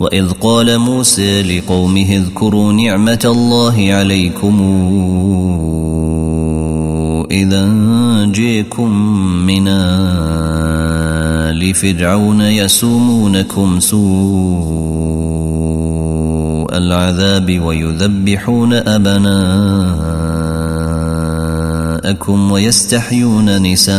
وإذ قال موسى لقومه اذكروا نعمة الله عليكم إذا جيكم من آل فرعون يسومونكم سوء العذاب ويذبحون أبناءكم ويستحيون نساءكم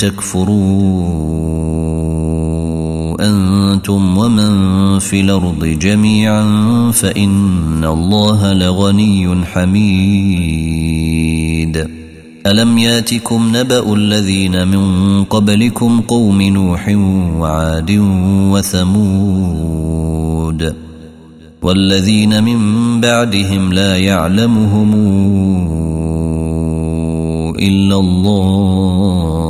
تكفروا أنتم ومن في الأرض جميعا فإن الله لغني حميد. ألم يأتكم نبأ الذين من قبلكم قوم نوح وعاد وثمود والذين من بعدهم لا يعلمهم إلا الله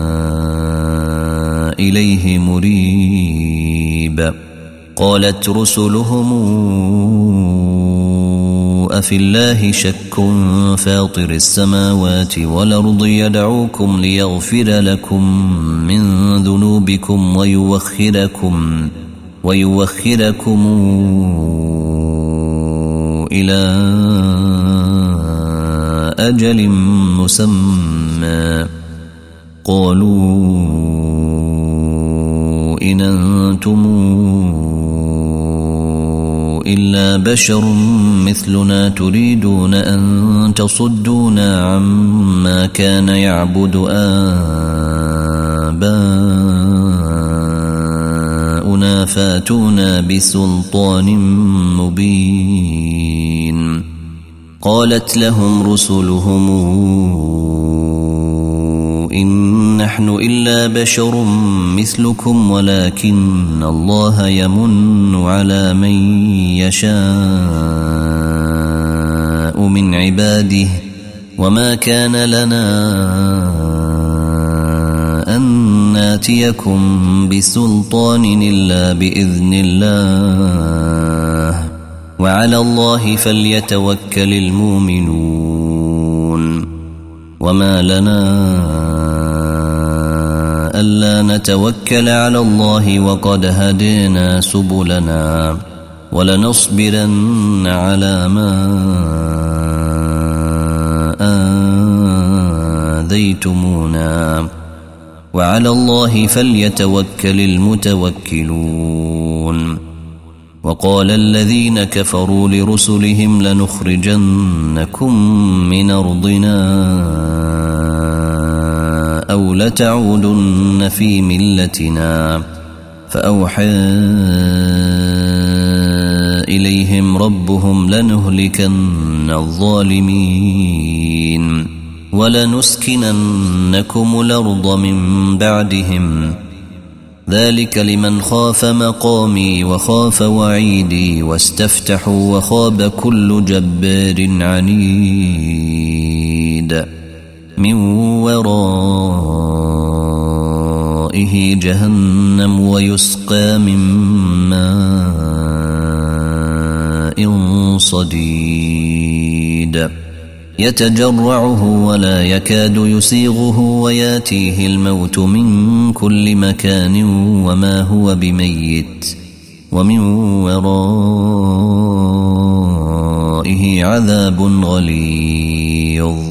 إليه مريب. قالت رسلهم أفي الله شك فاطر السماوات والأرض يدعوكم ليغفر لكم من ذنوبكم ويوخركم ويوخركم إلى أجل مسمى. قالوا إن أنتم إلا بشر مثلنا تريدون أن تصدونا عما كان يعبد آباؤنا فاتونا بسلطان مبين قالت لهم رسلهم إن نحن إلا بشر مثلكم ولكن الله يمن على من يشاء من عباده وما كان لنا ناتيكم بسلطان إلا بإذن الله وعلى الله فليتوكل المؤمنون وما لنا ألا نتوكل على الله وقد هدينا سبلنا ولنصبرن على ما آذيتمونا. وعلى الله فليتوكل المتوكلون. وقال الذين كفروا لرسلهم لنخرجنكم من أرضنا. أو لتعودن في ملتنا فأوحى إليهم ربهم لنهلكن الظالمين ولنسكننكم الأرض من بعدهم ذلك لمن خاف مقامي وخاف وعيدي واستفتحوا وخاب كل جبار عنيد من ورائه جهنم ويسقى من ماء صديد. يتجرعه ولا يكاد يسيغه وياتيه الموت من كل مكان وما هو بميت. ومن ورائه عذاب غليظ.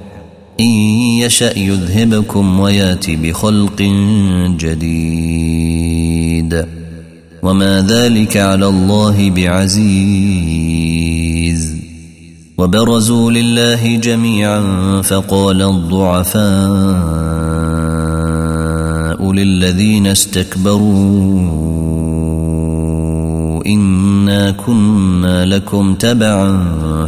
إن يشأ يذهبكم ويأت بخلق جديد. وما ذلك على الله بعزيز. وبرزوا لله جميعا فقال الضعفاء للذين استكبروا إنا كنا لكم تبعا.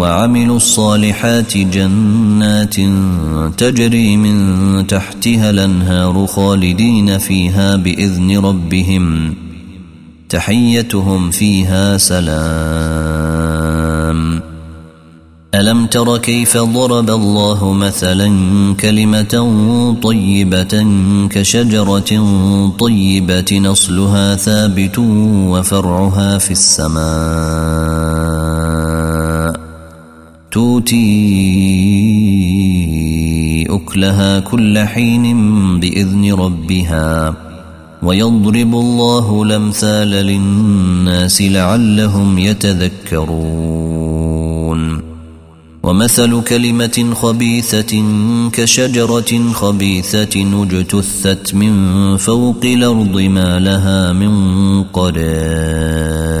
وعملوا الصالحات جنات تجري من تحتها الأنهار خالدين فيها بإذن ربهم. تحيتهم فيها سلام. ألم تر كيف ضرب الله مثلا كلمة طيبة كشجرة طيبة نصلها ثابت وفرعها في السماء. توتي أكلها كل حين بإذن ربها ويضرب الله الأمثال للناس لعلهم يتذكرون. ومثل كلمة خبيثة كشجرة خبيثة اجتثت من فوق الأرض ما لها من قرار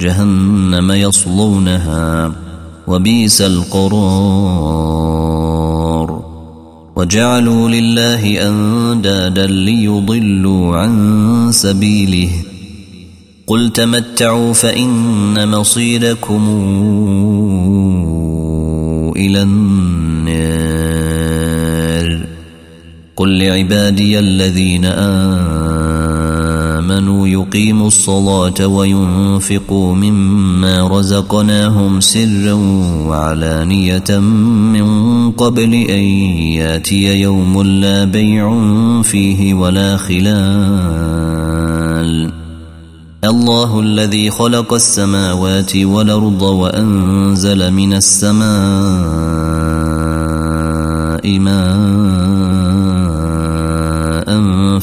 جهنم يصلونها وبئس القرار. وجعلوا لله أندادا ليضلوا عن سبيله. قل تمتعوا فإن مصيركم إلى النار. قل لعبادي الذين آمنوا يقيموا الصلاة وينفقوا مما رزقناهم سرا وعلانية من قبل أن يأتي يوم لا بيع فيه ولا خلال. الله الذي خلق السماوات والأرض وأنزل من السماء ماء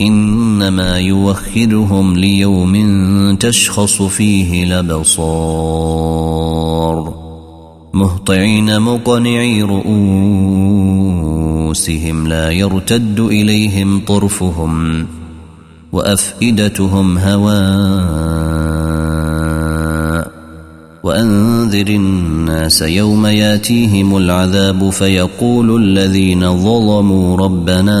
إنما يوخرهم ليوم تشخص فيه الأبصار. مهطعين مقنعي رؤوسهم لا يرتد إليهم طرفهم وأفئدتهم هواء. وأنذر الناس يوم يأتيهم العذاب فيقول الذين ظلموا ربنا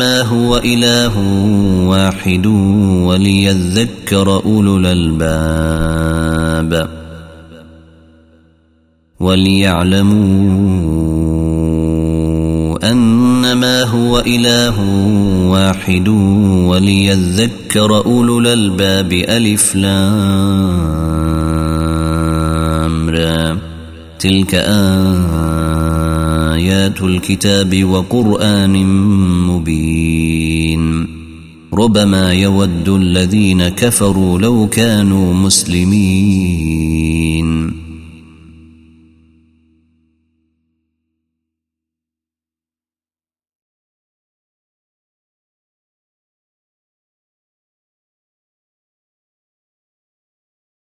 أنما هو إله واحد وليذكر أولو الألباب وليعلموا انما هو إله واحد وليذكر أولو الألباب ألف لام تلك آيات الكتاب وقرآن مبين. ربما يود الذين كفروا لو كانوا مسلمين.